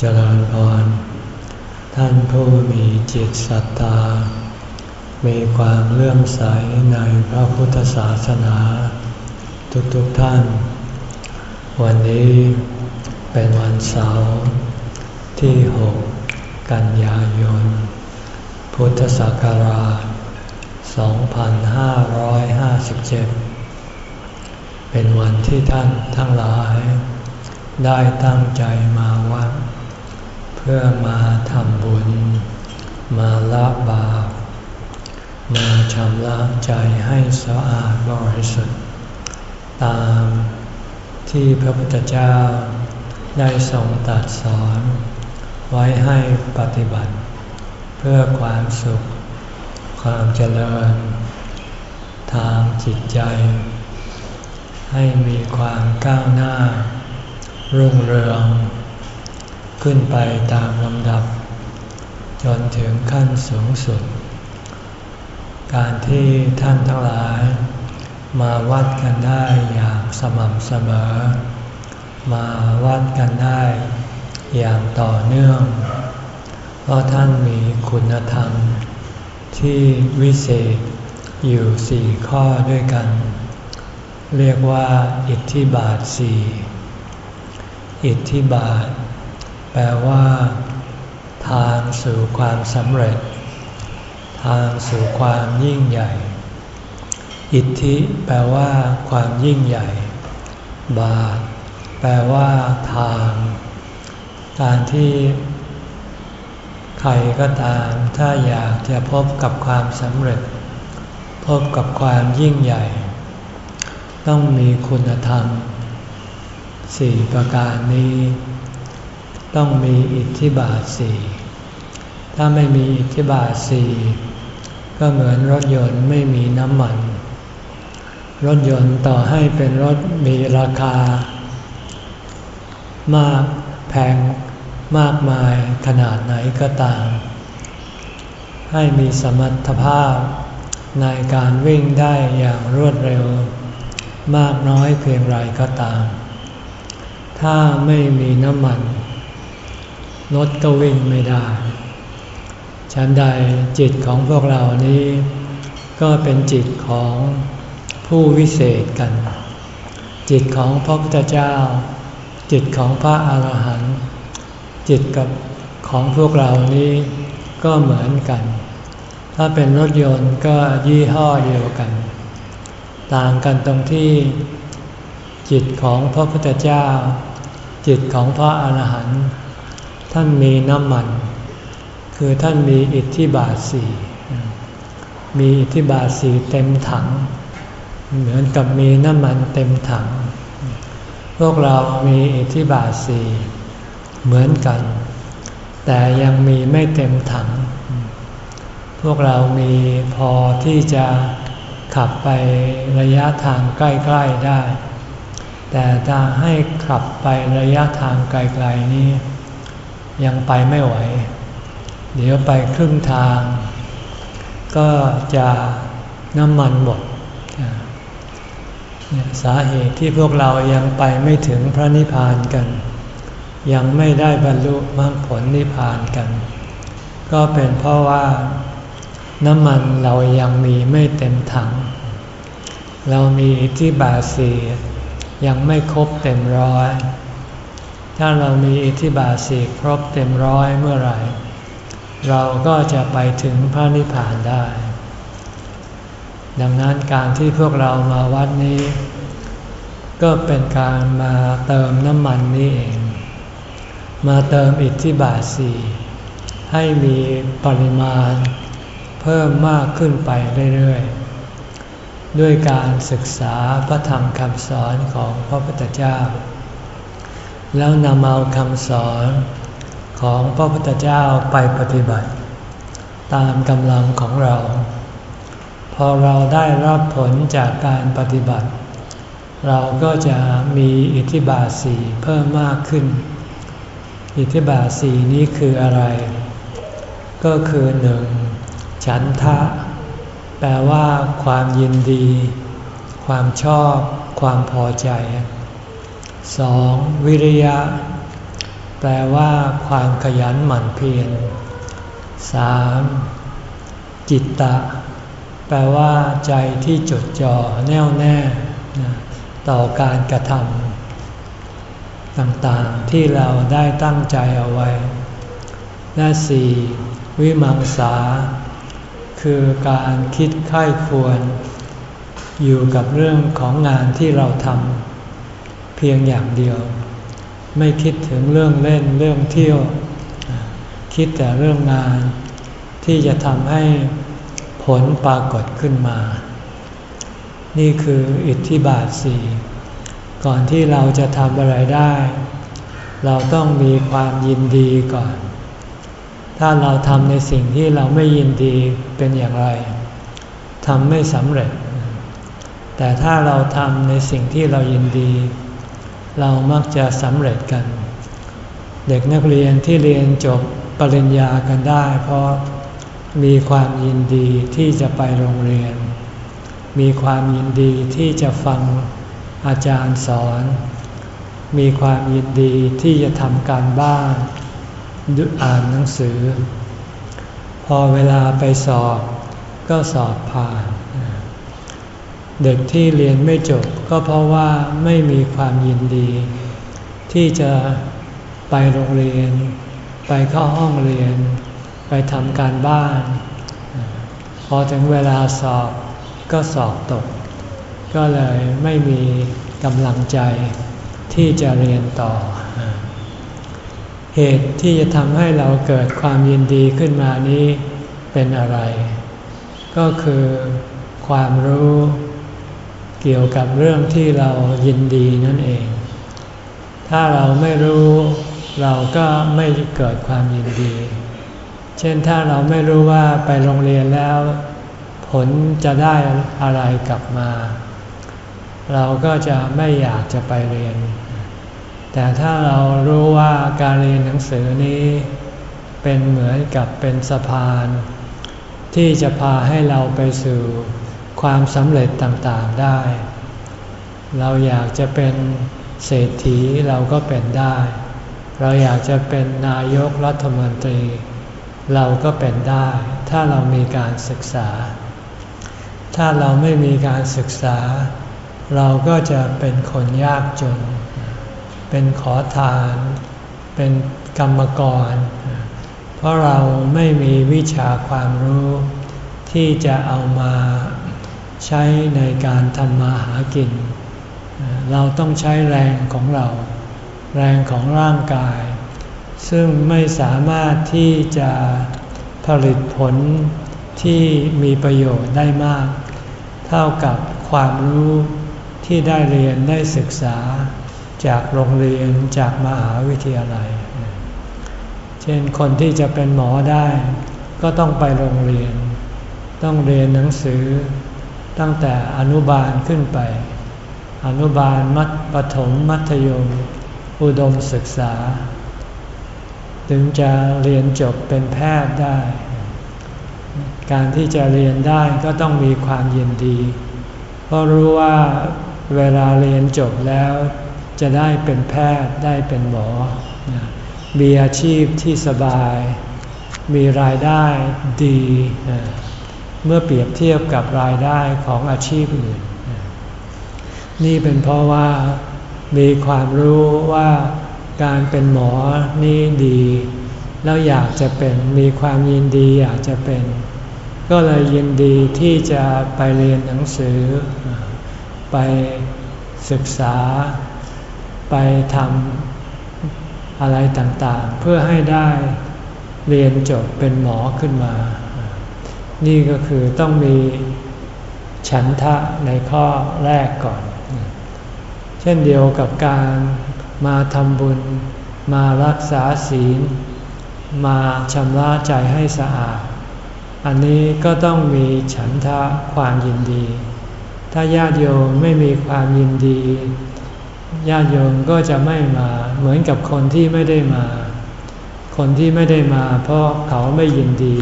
เจริญพร ท่านผู้มีจิตศรัทธา มีความเลื่อมใสในพระพุทธศาสนา ทุกๆทท่าน วันนี้เป็นวันเสาร์ที่ 6 กันยายน พุทธศักราช 2557 เป็นวันที่ท่านทั้งหลาย ได้ตั้งใจมาวัด พื่อมาทำบุญ มาละบาป มาชำระใจให้สะอาดบริสุทธิ์ ตามที่พระพุทธเจ้าได้ทรงตรัสสอน ไว้ให้ปฏิบัติ เพื่อความสุข ความเจริญ ทางจิตใจ ให้มีความก้าวหน้า รุ่งเรือง ขึ้นไปตามลำดับ จนถึงขั้นสูงสุด การที่ท่านทั้งหลาย มาวัดกันได้อย่างสม่ำเสมอ มาวัดกันได้อย่างต่อเนื่อง เพราะท่านมีคุณธรรม ที่วิเศษอยู่สี่ข้อด้วยกัน เรียกว่า อิทธิบาทสี่อิทธิบาท แปลว่า ทางสู่ความสำเร็จ ทางสู่ความยิ่งใหญ่ อิทธิแปลว่า ความยิ่งใหญ่ บาท แปลว่า ทาง การที่ ใครก็ตาม ถ้าอยากจะพบกับความสำเร็จ พบกับความยิ่งใหญ่ ต้องมีคุณธรรมสี่ประการนี้ ต้องมีอิทธิบาทสี่ถ้าไม่มีอิทธิบาทสี่ก็เหมือนรถยนต์ไม่มีน้ำมัน รถยนต์ต่อให้เป็นรถมีราคา มากแพงมากมายขนาดไหนก็ตาม ให้มีสมรรถภาพในการวิ่งได้อย่างรวดเร็ว มากน้อยเพียงไรก็ตาม ถ้าไม่มีน้ำมัน รถก็วิ่งไม่ได้ฉันใดจิตของพวกเรานี้ ก็เป็นจิตของผู้วิเศษกัน จิตของพระพุทธเจ้า จิตของพระอาหารหันต์จิตกับของพวกเรานี้ก็เหมือนกัน ถ้าเป็นรถยนต์ก็ยี่ห้อเดียวกัน ต่างกันตรงที่ จิตของพระพุทธเจ้า จิตของพระอาหารหันต์ ท่านมีน้ำมัน คือท่านมีอิทธิบาทสี่มีอิทธิบาทสี่เต็มถัง เหมือนกับมีน้ำมันเต็มถัง พวกเรามีอิทธิบาทสี่เหมือนกัน แต่ยังมีไม่เต็มถัง พวกเรามีพอที่จะขับไประยะทางใกล้ ๆได้ แต่ถ้าให้ขับไประยะทางไกลๆนี้ ยังไปไม่ไหว เดี๋ยวไปครึ่งทาง ก็จะน้ำมันหมด สาเหตุที่พวกเรายังไปไม่ถึงพระนิพพานกัน ยังไม่ได้บรรลุมรรคผลนิพพานกัน ก็เป็นเพราะว่าน้ำมันเรายังมีไม่เต็มถัง เรามีที่บาสียังไม่ครบเต็มร้อย ถ้าเรามีอิทธิบาสีครบเต็มร้อยเมื่อไหร่ เราก็จะไปถึงพระนิพพานได้ ดังนั้นการที่พวกเรามาวัดนี้ ก็เป็นการมาเติมน้ำมันนี้เอง มาเติมอิทธิบาทสีให้มีปริมาณเพิ่มมากขึ้นไปเรื่อยๆ ด้วยการศึกษาพระธรรมคำสอนของพระพุทธเจ้า แล้วนำเอาคำสอนของพระพุทธเจ้าไปปฏิบัติ ตามกำลังของเรา พอเราได้รับผลจากการปฏิบัติ เราก็จะมีอิทธิบาทสีเพิ่มมากขึ้น อิทธิบาทสีนี้คืออะไร ก็คือหนึ่งฉันทะ แปลว่าความยินดี ความชอบ ความพอใจ สองวิริยะ แปลว่าความขยันหมั่นเพียรสามจิตตะ แปลว่าใจที่จดจ่อแน่วแน่ต่อการกระทำต่างๆที่เราได้ตั้งใจเอาไว้ และสี่วิมังสา คือการคิดค่ายควร อยู่กับเรื่องของงานที่เราทำ เพียงอย่างเดียว ไม่คิดถึงเรื่องเล่นเรื่องเที่ยว คิดแต่เรื่องงาน ที่จะทำให้ผลปรากฏขึ้นมา นี่คืออิทธิบาทสี่ก่อนที่เราจะทำอะไรได้ เราต้องมีความยินดีก่อน ถ้าเราทำในสิ่งที่เราไม่ยินดีเป็นอย่างไรทำไม่สำเร็จ แต่ถ้าเราทำในสิ่งที่เรายินดี เรามักจะสำเร็จกัน เด็กนักเรียนที่เรียนจบปริญญากันได้ เพราะมีความยินดีที่จะไปโรงเรียน มีความยินดีที่จะฟังอาจารย์สอน มีความยินดีที่จะทำการบ้านอ่านหนังสือ พอเวลาไปสอบก็สอบผ่าน เด็กที่เรียนไม่จบก็เพราะว่าไม่มีความยินดี ที่จะไปโรงเรียน ไปเข้าห้องเรียน ไปทำการบ้าน พอถึงเวลาสอบก็สอบตก ก็เลยไม่มีกำลังใจที่จะเรียนต่อ เหตุที่จะทำให้เราเกิดความยินดีขึ้นมานี้เป็นอะไร ก็คือความรู้ เกี่ยวกับเรื่องที่เรายินดีนั่นเอง ถ้าเราไม่รู้เราก็ไม่เกิดความยินดี เช่นถ้าเราไม่รู้ว่าไปโรงเรียนแล้ว ผลจะได้อะไรกลับมา เราก็จะไม่อยากจะไปเรียน แต่ถ้าเรารู้ว่าการเรียนหนังสือนี้ เป็นเหมือนกับเป็นสะพาน ที่จะพาให้เราไปสู่ ความสำเร็จต่างๆได้ เราอยากจะเป็นเศรษฐีเราก็เป็นได้ เราอยากจะเป็นนายกรัฐมนตรี เราก็เป็นได้ ถ้าเรามีการศึกษา ถ้าเราไม่มีการศึกษา เราก็จะเป็นคนยากจน เป็นขอทาน เป็นกรรมกร เพราะเราไม่มีวิชาความรู้ที่จะเอามา ใช้ในการทำมาหากิน เราต้องใช้แรงของเรา แรงของร่างกาย ซึ่งไม่สามารถที่จะผลิตผลที่มีประโยชน์ได้มาก เท่ากับความรู้ที่ได้เรียนได้ศึกษา จากโรงเรียนจากมหาวิทยาลัย เช่นคนที่จะเป็นหมอได้ ก็ต้องไปโรงเรียน ต้องเรียนหนังสือ ตั้งแต่อนุบาลขึ้นไป อนุบาลมัธปฐมมัธยม อุดมศึกษา ถึงจะเรียนจบเป็นแพทย์ได้ การที่จะเรียนได้ก็ต้องมีความยินดี เพราะรู้ว่าเวลาเรียนจบแล้วจะได้เป็นแพทย์ได้เป็นหมอ มีอาชีพที่สบาย มีรายได้ดี เมื่อเปรียบเทียบกับรายได้ของอาชีพอื่น นี่เป็นเพราะว่ามีความรู้ว่าการเป็นหมอนี่ดี แล้วอยากจะเป็นมีความยินดีอยากจะเป็น ก็เลยยินดีที่จะไปเรียนหนังสือ ไปศึกษา ไปทำอะไรต่างๆ เพื่อให้ได้เรียนจบเป็นหมอขึ้นมา นี่ก็คือต้องมีฉันทะในข้อแรกก่อน เช่นเดียวกับการมาทำบุญ มารักษาศีล มาชำระใจให้สะอาด อันนี้ก็ต้องมีฉันทะความยินดี ถ้าญาติโยมไม่มีความยินดี ญาติโยมก็จะไม่มาเหมือนกับคนที่ไม่ได้มา คนที่ไม่ได้มาเพราะเขาไม่ยินดี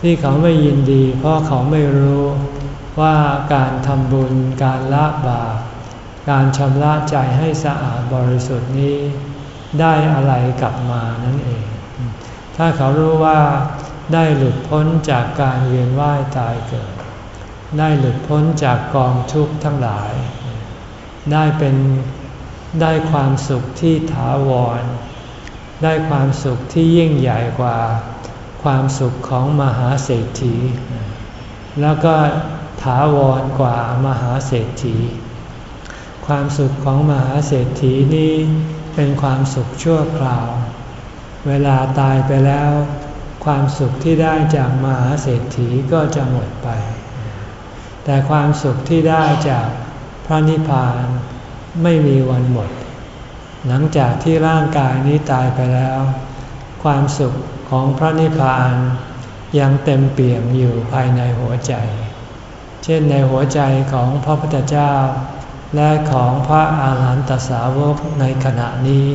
ที่เขาไม่ยินดี เพราะเขาไม่รู้ว่าการทำบุญ การละบาป การชำระใจให้สะอาดบริสุทธิ์นี้ ได้อะไรกลับมานั่นเอง ถ้าเขารู้ว่าได้หลุดพ้นจากการเวียนว่ายตายเกิด ได้หลุดพ้นจากกองทุกข์ทั้งหลาย ได้เป็นได้ความสุขที่ถาวร ได้ความสุขที่ยิ่งใหญ่กว่า ความสุขของมหาเศรษฐี แล้วก็ถาวรกว่ามหาเศรษฐี ความสุขของมหาเศรษฐีนี้เป็นความสุขชั่วคราว เวลาตายไปแล้ว ความสุขที่ได้จากมหาเศรษฐีก็จะหมดไป แต่ความสุขที่ได้จากพระนิพพานไม่มีวันหมด หลังจากที่ร่างกายนี้ตายไปแล้ว ความสุข ของพระนิพพานยังเต็มเปี่ยมอยู่ภายในหัวใจ เช่นในหัวใจของพระพุทธเจ้า และของพระอาหารหันตสาวกในขณะนี้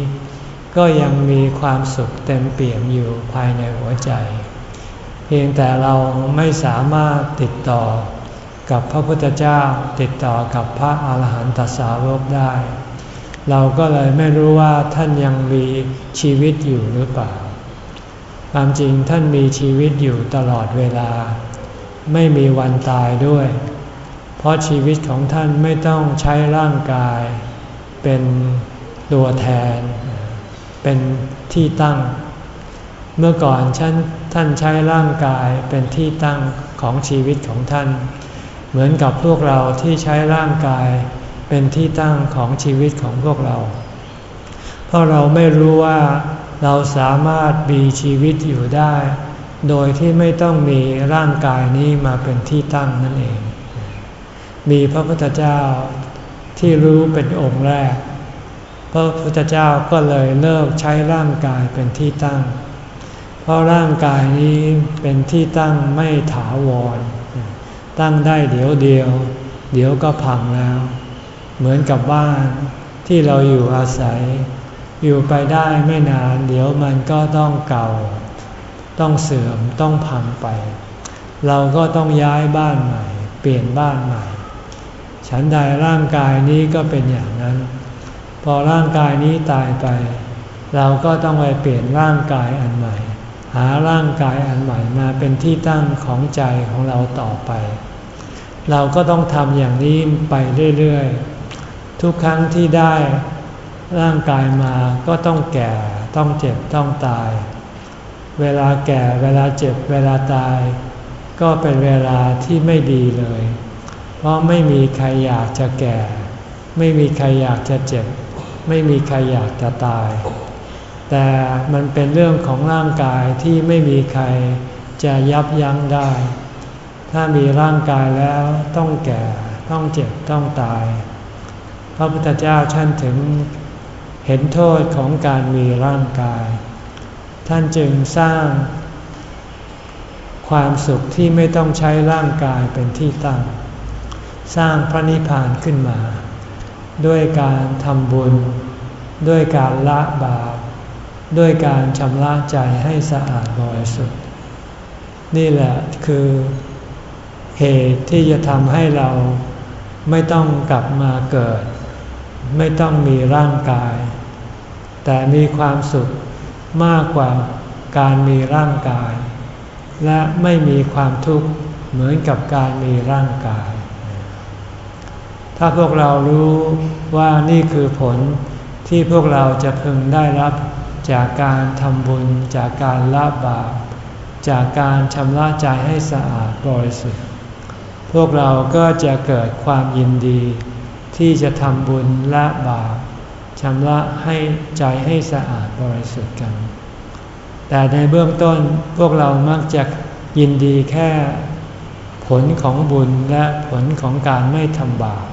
ก็ยังมีความสุขเต็มเปี่ยมอยู่ภายในหัวใจ เพียงแต่เราไม่สามารถติดต่อกับพระพุทธเจ้าติดต่อกับพระอาหารหันตสาวกได้ เราก็เลยไม่รู้ว่าท่านยังมีชีวิตอยู่หรือเปล่า ความจริงท่านมีชีวิตอยู่ตลอดเวลา ไม่มีวันตายด้วย เพราะชีวิตของท่านไม่ต้องใช้ร่างกาย เป็นตัวแทน เป็นที่ตั้ง เมื่อก่อนท่านท่านใช้ร่างกายเป็นที่ตั้งของชีวิตของท่าน เหมือนกับพวกเราที่ใช้ร่างกายเป็นที่ตั้งของชีวิตของพวกเรา เพราะเราไม่รู้ว่า เราสามารถมีชีวิตอยู่ได้ โดยที่ไม่ต้องมีร่างกายนี้มาเป็นที่ตั้งนั่นเอง มีพระพุทธเจ้าที่รู้เป็นองค์แรก พระพุทธเจ้าก็เลยเลิกใช้ร่างกายเป็นที่ตั้ง เพราะร่างกายนี้เป็นที่ตั้งไม่ถาวร ตั้งได้เดี๋ยวเดียว เดี๋ยวก็พังแล้ว เหมือนกับบ้านที่เราอยู่อาศัย อยู่ไปได้ไม่นาน เดี๋ยวมันก็ต้องเก่า ต้องเสื่อมต้องพังไป เราก็ต้องย้ายบ้านใหม่ เปลี่ยนบ้านใหม่ ฉันใดร่างกายนี้ก็เป็นอย่างนั้น พอร่างกายนี้ตายไป เราก็ต้องไปเปลี่ยนร่างกายอันใหม่ หาร่างกายอันใหม่มาเป็นที่ตั้งของใจของเราต่อไป เราก็ต้องทำอย่างนี้ไปเรื่อยๆทุกครั้งที่ได้ ร่างกายมาก็ต้องแก่ต้องเจ็บต้องตาย เวลาแก่เวลาเจ็บเวลาตาย ก็เป็นเวลาที่ไม่ดีเลย เพราะไม่มีใครอยากจะแก่ ไม่มีใครอยากจะเจ็บ ไม่มีใครอยากจะตาย แต่มันเป็นเรื่องของร่างกายที่ไม่มีใครจะยับยั้งได้ ถ้ามีร่างกายแล้วต้องแก่ต้องเจ็บต้องตาย พระพุทธเจ้าท่านถึง เห็นโทษของการมีร่างกาย ท่านจึงสร้าง ความสุขที่ไม่ต้องใช้ร่างกายเป็นที่ตั้ง สร้างพระนิพพานขึ้นมา ด้วยการทำบุญ ด้วยการละบาป ด้วยการชำระใจให้สะอาดบริสุทธิ์ นี่แหละคือเหตุที่จะทำให้เราไม่ต้องกลับมาเกิด ไม่ต้องมีร่างกาย แต่มีความสุขมากกว่าการมีร่างกาย และไม่มีความทุกข์เหมือนกับการมีร่างกาย ถ้าพวกเรารู้ว่านี่คือผลที่พวกเราจะพึงได้รับจากการทำบุญ จากการละบาป จากการชำระใจให้สะอาดบริสุทธิ์ พวกเราก็จะเกิดความยินดี ที่จะทำบุญละบาป ชำระให้ใจให้สะอาดบริสุทธิ์กัน แต่ในเบื้องต้นพวกเรามักจะยินดีแค่ผลของบุญและผลของการไม่ทำบาป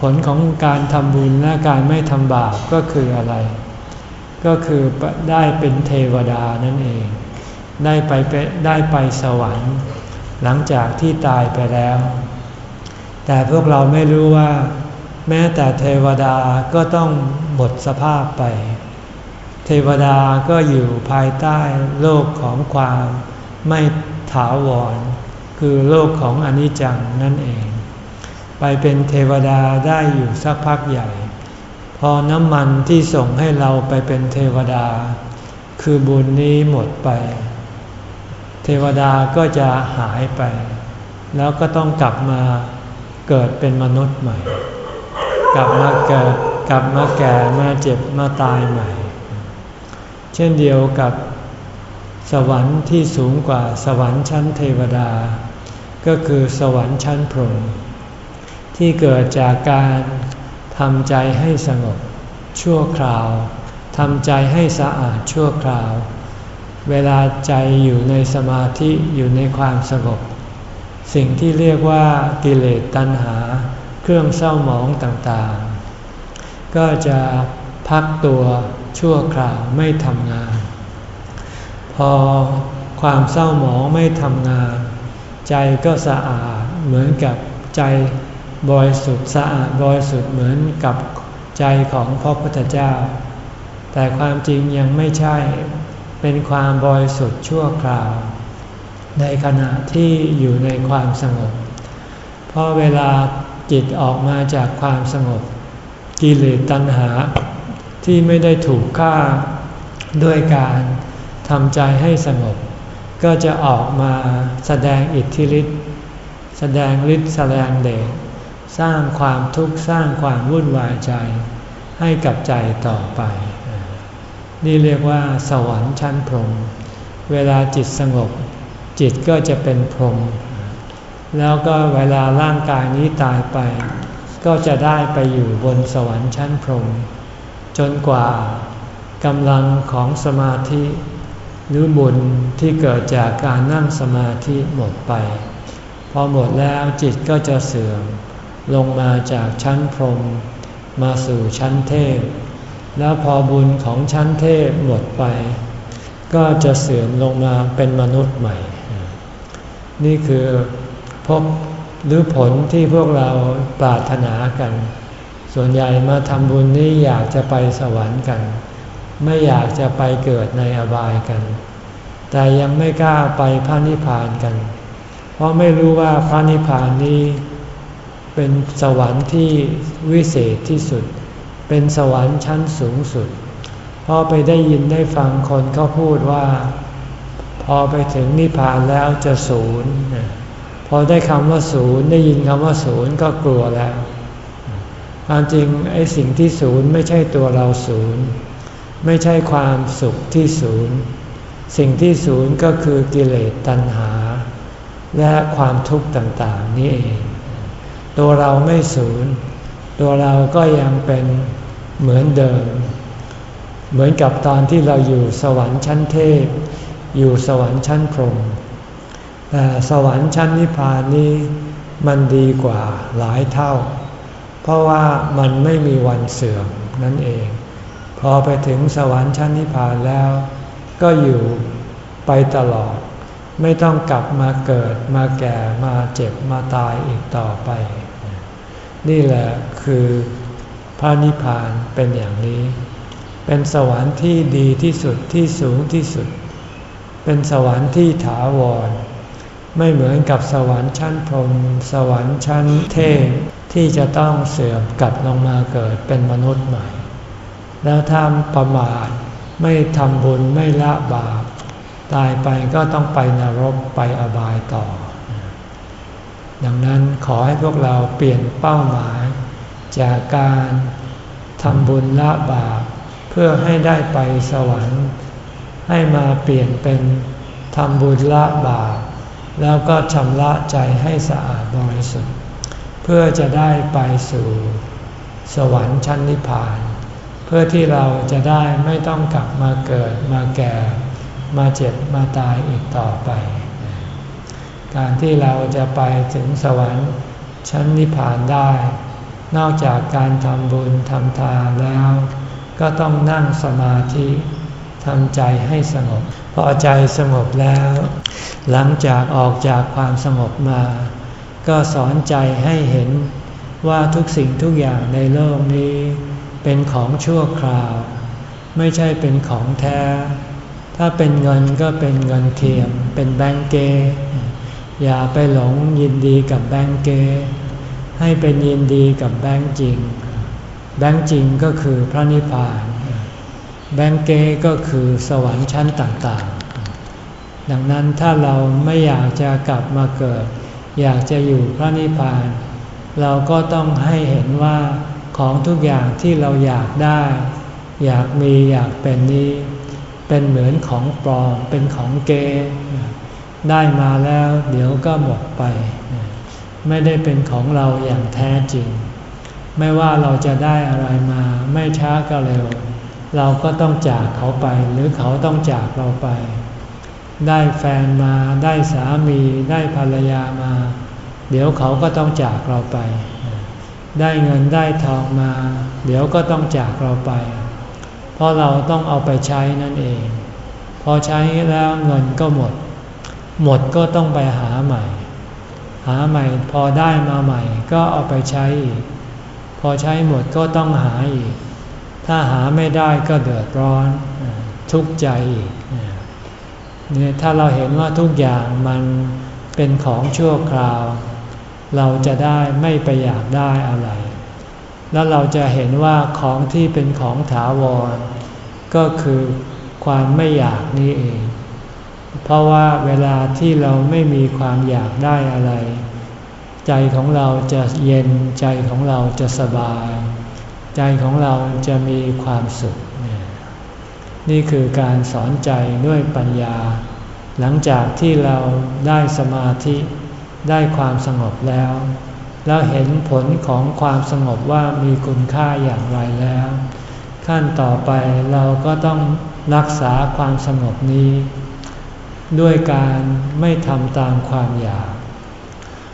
ผลของการทำบุญและการไม่ทำบาปก็คืออะไร ก็คือได้เป็นเทวดานั่นเอง ได้ไปได้ไปสวรรค์ หลังจากที่ตายไปแล้ว แต่พวกเราไม่รู้ว่า แม้แต่เทวดาก็ต้องหมดสภาพไป เทวดาก็อยู่ภายใต้โลกของความไม่ถาวร คือโลกของอนิจจังนั่นเอง ไปเป็นเทวดาได้อยู่สักพักใหญ่พพอน้ำมันที่ส่งให้เราไปเป็นเทวดา คือบุญนี้หมดไป เทวดาก็จะหายไป แล้วก็ต้องกลับมาเกิดเป็นมนุษย์ใหม่ กลับมาเกิดกลับมาแก่มาเจ็บมาตายใหม่ เช่นเดียวกับสวรรค์ที่สูงกว่าสวรรค์ชั้นเทวดา ก็คือสวรรค์ชั้นพรหมที่เกิดจากการทำใจให้สงบชั่วคราวทำใจให้สะอาดชั่วคราว เวลาใจอยู่ในสมาธิอยู่ในความสงบ สิ่งที่เรียกว่ากิเลสตัณหา เครื่องเศร้าหมองต่างๆ ก็จะพักตัวชั่วคราวไม่ทำงาน พอความเศร้าหมองไม่ทำงาน ใจก็สะอาดเหมือนกับใจบริสุทธิ์สะอาดบริสุทธิ์เหมือนกับใจของพระพุทธเจ้า แต่ความจริงยังไม่ใช่เป็นความบริสุทธิ์ชั่วคราว ในขณะที่อยู่ในความสงบ เพราะเวลา จิตออกมาจากความสงบ กิเลสตัณหา ที่ไม่ได้ถูกฆ่าด้วยการทำใจให้สงบ ก็จะออกมาแสดงอิทธิฤทธิ์แสดงฤทธิ์แสดงเดชสร้างความทุกข์สร้างความวุ่นวายใจ ให้กับใจต่อไป นี่เรียกว่า สวรรค์ชั้นพรหมเวลาจิตสงบ จิตก็จะเป็นพรหม แล้วก็เวลาร่างกายนี้ตายไป ก็จะได้ไปอยู่บนสวรรค์ชั้นพรหมจนกว่ากำลังของสมาธิ หรือบุญที่เกิดจากการนั่งสมาธิหมดไป พอหมดแล้วจิตก็จะเสื่อม ลงมาจากชั้นพรหมมาสู่ชั้นเทพ แล้วพอบุญของชั้นเทพหมดไป ก็จะเสื่อมลงมาเป็นมนุษย์ใหม่ นี่คือ พบหรือผลที่พวกเราปรารถนากัน ส่วนใหญ่มาทำบุญนี้อยากจะไปสวรรค์กัน ไม่อยากจะไปเกิดในอบายกัน แต่ยังไม่กล้าไปพระนิพพานกัน เพราะไม่รู้ว่าพระนิพพานนี้เป็นสวรรค์ที่วิเศษที่สุด เป็นสวรรค์ชั้นสูงสุด พอไปได้ยินได้ฟังคนเขาพูดว่า พอไปถึงนิพพานแล้วจะศูนย์ อได้คำว่าศูนย์ได้ยินคำว่าศูนย์ก็กลัวแล้วความจริงไอ้สิ่งที่ศูนย์ไม่ใช่ตัวเราศูนย์ ไม่ใช่ความสุขที่ศูนย์ สิ่งที่ศูนย์ก็คือกิเลสตัณหา และความทุกข์ต่างๆนี่เอง ตัวเราไม่สูญตัวเราก็ยังเป็นเหมือนเดิม เหมือนกับตอนที่เราอยู่สวรรค์ชั้นเทพ อยู่สวรรค์ชั้นพรหม สวรรค์ชั้นนิพพานนี้มันดีกว่าหลายเท่า เพราะว่ามันไม่มีวันเสื่อมนั่นเอง พอไปถึงสวรรค์ชั้นนิพพานแล้ว ก็อยู่ไปตลอด ไม่ต้องกลับมาเกิดมาแก่มาเจ็บมาตายอีกต่อไป นี่แหละคือพระนิพพานเป็นอย่างนี้ เป็นสวรรค์ที่ดีที่สุดที่สูงที่สุด เป็นสวรรค์ที่ถาวร ไม่เหมือนกับสวรรค์ชั้นพรหมสวรรค์ชั้นเทพที่จะต้องเสื่อมกลับลงมาเกิดเป็นมนุษย์ใหม่ แล้วถ้าประมาทไม่ทำบุญไม่ละบาป ตายไปก็ต้องไปนรกไปอบายต่อ ดังนั้นขอให้พวกเราเปลี่ยนเป้าหมาย จากการทำบุญละบาป เพื่อให้ได้ไปสวรรค์ ให้มาเปลี่ยนเป็นทำบุญละบาป แล้วก็ชำระใจให้สะอาดบริสุทธิ์ เพื่อจะได้ไปสู่สวรรค์ชั้นนิพพาน เพื่อที่เราจะได้ไม่ต้องกลับมาเกิดมาแก่ มาเจ็บมาตายอีกต่อไป การที่เราจะไปถึงสวรรค์ชั้นนิพพานได้ นอกจากการทำบุญทำทานแล้ว ก็ต้องนั่งสมาธิทำใจให้สงบ พอใจสงบแล้ว หลังจากออกจากความสงบมา ก็สอนใจให้เห็นว่าทุกสิ่งทุกอย่างในโลกนี้ เป็นของชั่วคราว ไม่ใช่เป็นของแท้ ถ้าเป็นเงินก็เป็นเงินเทียม เป็นแบงก์เก อย่าไปหลงยินดีกับแบงก์เก ให้เป็นยินดีกับแบงจริง แบงจริงก็คือพระนิพพาน แบงเกก็คือสวรรค์ชั้นต่าง ดังนั้นถ้าเราไม่อยากจะกลับมาเกิด อยากจะอยู่พระนิพพาน เราก็ต้องให้เห็นว่าของทุกอย่างที่เราอยากได้ อยากมีอยากเป็นนี้ เป็นเหมือนของปลอมเป็นของเกได้มาแล้วเดี๋ยวก็หมดไป ไม่ได้เป็นของเราอย่างแท้จริง ไม่ว่าเราจะได้อะไรมาไม่ช้าก็เร็ว เราก็ต้องจากเขาไปหรือเขาต้องจากเราไป ได้แฟนมาได้สามีได้ภรรยามา เดี๋ยวเขาก็ต้องจากเราไป ได้เงินได้ทองมา เดี๋ยวก็ต้องจากเราไป เพราะเราต้องเอาไปใช้นั่นเอง พอใช้แล้วเงินก็หมด หมดก็ต้องไปหาใหม่ หาใหม่พอได้มาใหม่ ก็เอาไปใช้อีกพอใช้หมดก็ต้องหาอีก ถ้าหาไม่ได้ก็เดือดร้อน ทุกข์ใจอีก เนี่ยถ้าเราเห็นว่าทุกอย่างมันเป็นของชั่วคราว เราจะได้ไม่ไปอยากได้อะไร แล้วเราจะเห็นว่าของที่เป็นของถาวร ก็คือความไม่อยากนี่เอง เพราะว่าเวลาที่เราไม่มีความอยากได้อะไร ใจของเราจะเย็นใจของเราจะสบาย ใจของเราจะมีความสุข นี่คือการสอนใจด้วยปัญญา หลังจากที่เราได้สมาธิได้ความสงบแล้ว แล้วเห็นผลของความสงบว่ามีคุณค่าอย่างไรแล้ว ขั้นต่อไปเราก็ต้องรักษาความสงบนี้ ด้วยการไม่ทำตามความอยาก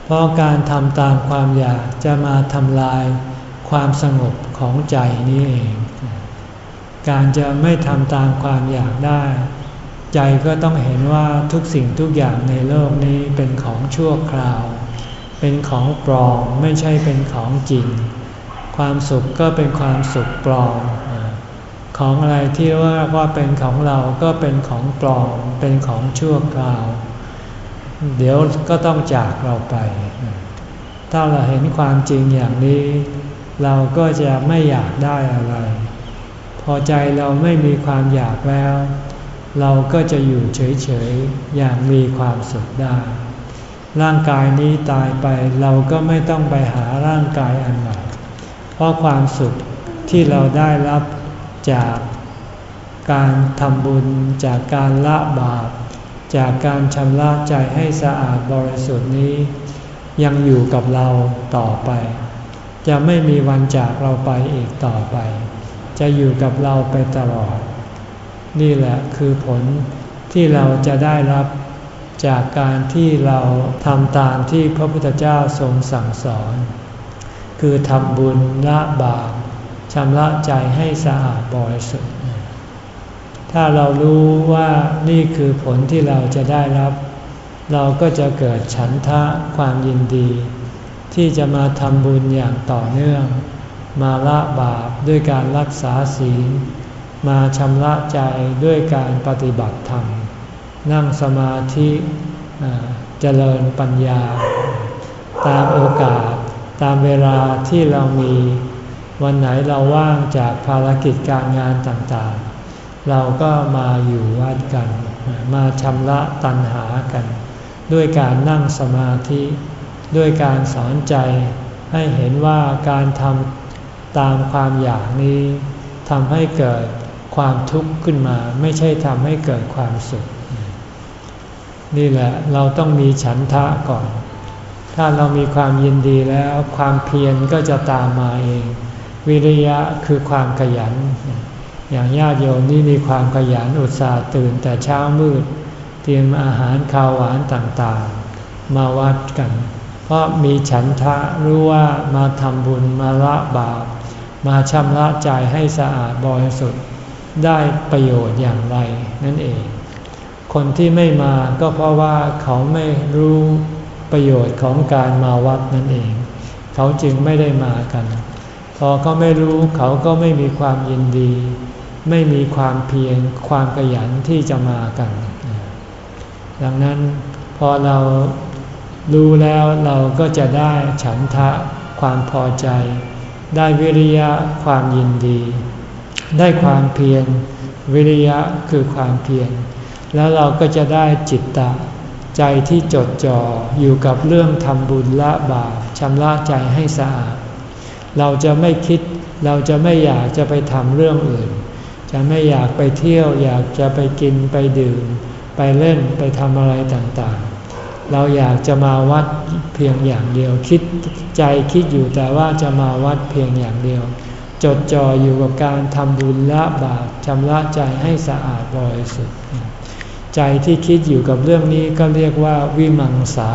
เพราะการทำตามความอยากจะมาทำลายความสงบของใจนี้เอง การจะไม่ทำตามความอยากได้ ใจก็ต้องเห็นว่าทุกสิ่งทุกอย่างในโลกนี้เป็นของชั่วคราว เป็นของปลอมไม่ใช่เป็นของจริง ความสุขก็เป็นความสุขปลอม ของอะไรที่ว่าว่าเป็นของเราก็เป็นของปลอม เป็นของชั่วคราว เดี๋ยวก็ต้องจากเราไป ถ้าเราเห็นความจริงอย่างนี้ เราก็จะไม่อยากได้อะไร อใจเราไม่มีความอยากแล้ว เราก็จะอยู่เฉยๆ อย่างมีความสุขได้ ร่างกายนี้ตายไปเราก็ไม่ต้องไปหาร่างกายอันใหม่ เพราะความสุขที่เราได้รับจากการทำบุญจากการละบาป จากการชำระใจให้สะอาดบริสุทธิ์นี้ ยังอยู่กับเราต่อไป จะไม่มีวันจากเราไปอีกต่อไป จะอยู่กับเราไปตลอด นี่แหละคือผลที่เราจะได้รับจากการที่เราทำตามที่พระพุทธเจ้าทรงสั่งสอน คือทำบุญละบาปชำระใจให้สะอาดบริสุทธิ์ ถ้าเรารู้ว่านี่คือผลที่เราจะได้รับ เราก็จะเกิดฉันทะความยินดี ที่จะมาทำบุญอย่างต่อเนื่อง มาละบาป ด้วยการรักษาศีล มาชำระใจด้วยการปฏิบัติธรรม นั่งสมาธิเจริญปัญญา ตามโอกาสตามเวลาที่เรามี วันไหนเราว่างจากภารกิจการงานต่างๆ เราก็มาอยู่วัดกัน มาชำระตัณหากัน ด้วยการนั่งสมาธิ ด้วยการสอนใจให้เห็นว่าการทำ ตามความอยากนี้ทำให้เกิดความทุกข์ขึ้นมา ไม่ใช่ทำให้เกิดความสุข นี่แหละเราต้องมีฉันทะก่อน ถ้าเรามีความยินดีแล้ว ความเพียรก็จะตามมาเอง วิริยะคือความขยัน อย่างญาติโยมนี่มีความขยันอุตส่าห์ตื่นแต่เช้ามืด เตรียมอาหารข้าวหวานต่างๆ มาวัดกัน เพราะมีฉันทะรู้ว่ามาทำบุญมาละบาป มาชำระใจให้สะอาดบริสุทธิ์ได้ประโยชน์อย่างไรนั่นเอง คนที่ไม่มาก็เพราะว่าเขาไม่รู้ประโยชน์ของการมาวัดนั่นเอง เขาจึงไม่ได้มากัน พอเขาไม่รู้เขาก็ไม่มีความยินดี ไม่มีความเพียรความขยันที่จะมากัน ดังนั้นพอเรารู้แล้วเราก็จะได้ฉันทะความพอใจ ได้วิริยะความยินดี ได้ความเพียรวิริยะคือความเพียรแล้วเราก็จะได้จิตตะ ใจที่จดจ่ออยู่กับเรื่องทำบุญละบาปชำระใจให้สะอาด เราจะไม่คิดเราจะไม่อยากจะไปทำเรื่องอื่น จะไม่อยากไปเที่ยวอยากจะไปกินไปดื่ม ไปเล่นไปทำอะไรต่างๆ เราอยากจะมาวัดเพียงอย่างเดียว คิดใจคิดอยู่แต่ว่าจะมาวัดเพียงอย่างเดียว จดจ่ออยู่กับการทำบุญละบาปชำระใจให้สะอาดบริสุทธิ์ใจที่คิดอยู่กับเรื่องนี้ก็เรียกว่าวิมังสา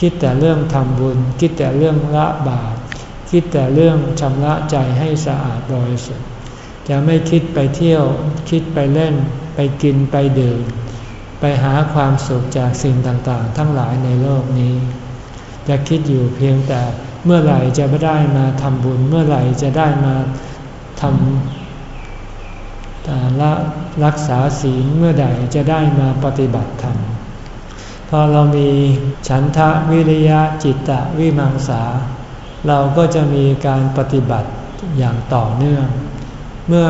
คิดแต่เรื่องทำบุญ คิดแต่เรื่องละบาปคิดแต่เรื่องชำระใจให้สะอาดบริสุทธิ์จะไม่คิดไปเที่ยว คิดไปเล่น ไปกินไปดื่ม ไปหาความสุขจากสิ่งต่างๆ ทั้งหลายในโลกนี้ จะคิดอยู่เพียงแต่เมื่อไหร่จะไได้มาทำบุญ เมื่อไหร่จะได้มาทำละรักษาศีลเมื่อใดจะได้มาปฏิบัติธรรมพอเรามีฉันทะวิริยะจิตตะวิมังสา เราก็จะมีการปฏิบัติอย่างต่อเนื่อง เมื่อ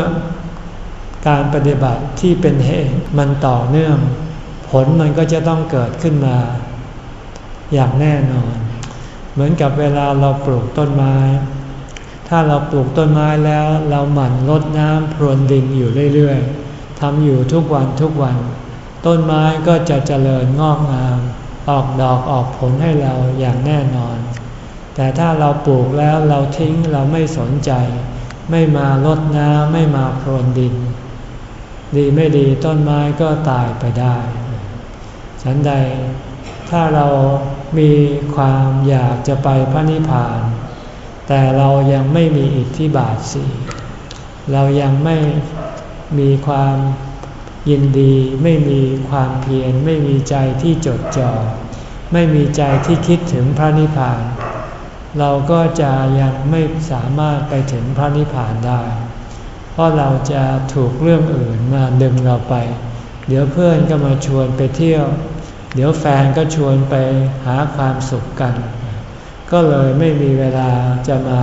การปฏิบัติที่เป็นเหตุมันต่อเนื่อง ผลมันก็จะต้องเกิดขึ้นมา อย่างแน่นอน เหมือนกับเวลาเราปลูกต้นไม้ ถ้าเราปลูกต้นไม้แล้วเราหมั่นรดน้ำพรวนดินอยู่เรื่อยๆทำอยู่ทุกวันทุกวัน ต้นไม้ก็จะเจริญงอกงาม ออกดอกออกผลให้เราอย่างแน่นอน แต่ถ้าเราปลูกแล้วเราทิ้งเราไม่สนใจ ไม่มารดน้ำไม่มาพรวนดิน ดีไม่ดีต้นไม้ก็ตายไปได้ ฉันใด ถ้าเรามีความอยากจะไปพระนิพพาน แต่เรายังไม่มีอิทธิบาทสี่เรายังไม่มีความยินดีไม่มีความเพียรไม่มีใจที่จดจ่อไม่มีใจที่คิดถึงพระนิพพาน เราก็จะยังไม่สามารถไปถึงพระนิพพานได้ เพราะเราจะถูกเรื่องอื่นมาดึงเราไป เดี๋ยวเพื่อนก็มาชวนไปเที่ยว เดี๋ยวแฟนก็ชวนไปหาความสุขกัน ก็เลยไม่มีเวลาจะมา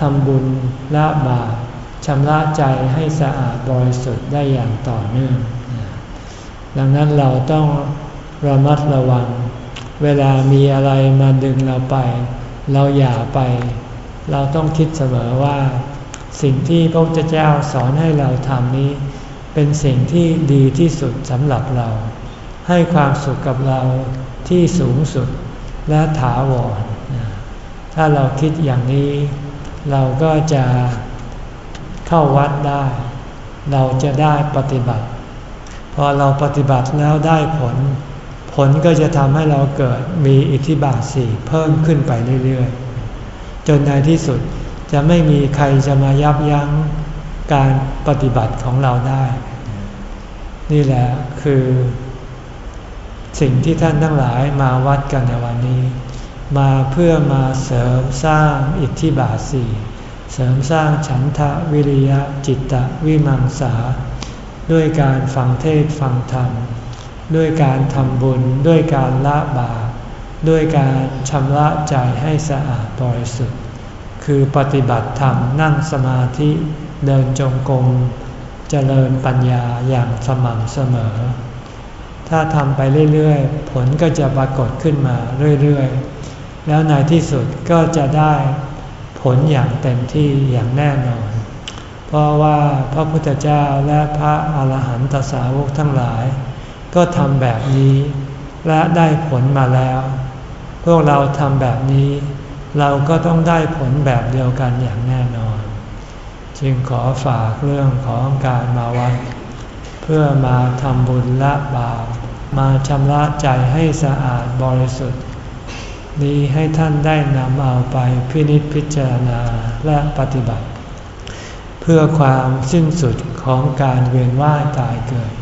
ทำบุญละบาปชำระใจให้สะอาดบริสุทธิ์ได้อย่างต่อเนื่อง ดังนั้นเราต้องระมัดระวัง เวลามีอะไรมาดึงเราไป เราอย่าไป เราต้องคิดเสมอว่า สิ่งที่พระพุทธเจ้าสอนให้เราทำนี้ เป็นสิ่งที่ดีที่สุดสำหรับเรา ให้ความสุขกับเราที่สูงสุดและถาวร ถ้าเราคิดอย่างนี้ เราก็จะเข้าวัดได้ เราจะได้ปฏิบัติ พอเราปฏิบัติแล้วได้ผล ผลก็จะทำให้เราเกิดมีอิทธิบาทสี่เพิ่มขึ้นไปเรื่อยๆ จนในที่สุดจะไม่มีใครจะมายับยั้ง การปฏิบัติของเราได้ นี่แหละคือ สิ่งที่ท่านทั้งหลายมาวัดกันในวันนี้ มาเพื่อมาเสริมสร้างอิทธิบาทสี่เสริมสร้างฉันทะวิริยะจิตตะวิมังสา ด้วยการฟังเทศฟังธรรม ด้วยการทำบุญด้วยการละบาปด้วยการชำระใจให้สะอาดบริสุทธิ์ คือปฏิบัติธรรมนั่งสมาธิ เดินจงกรมเจริญปัญญาอย่างสม่ำเสมอ ถ้าทำไปเรื่อยๆ ผลก็จะปรากฏขึ้นมาเรื่อยๆ แล้วในที่สุดก็จะได้ผลอย่างเต็มที่อย่างแน่นอน เพราะว่าพระพุทธเจ้าและพระอาหารหันตสาวกทั้งหลาย ก็ทำแบบนี้และได้ผลมาแล้ว พวกเราทำแบบนี้ เราก็ต้องได้ผลแบบเดียวกันอย่างแน่นอน จึงขอฝากเรื่องของการมาวัด เพื่อมาทำบุญละบาปมาชำระใจให้สะอาดบริสุทธิ์ นี้ให้ท่านได้นำเอาไปพินิจพิจารณาและปฏิบัติ เพื่อความสิ้นสุดของการเวียนว่ายตายเกิด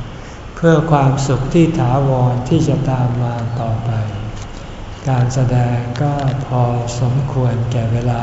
เพื่อความสุขที่ถาวรที่จะตามมาต่อไป การแสดงก็พอสมควรแก่เวลา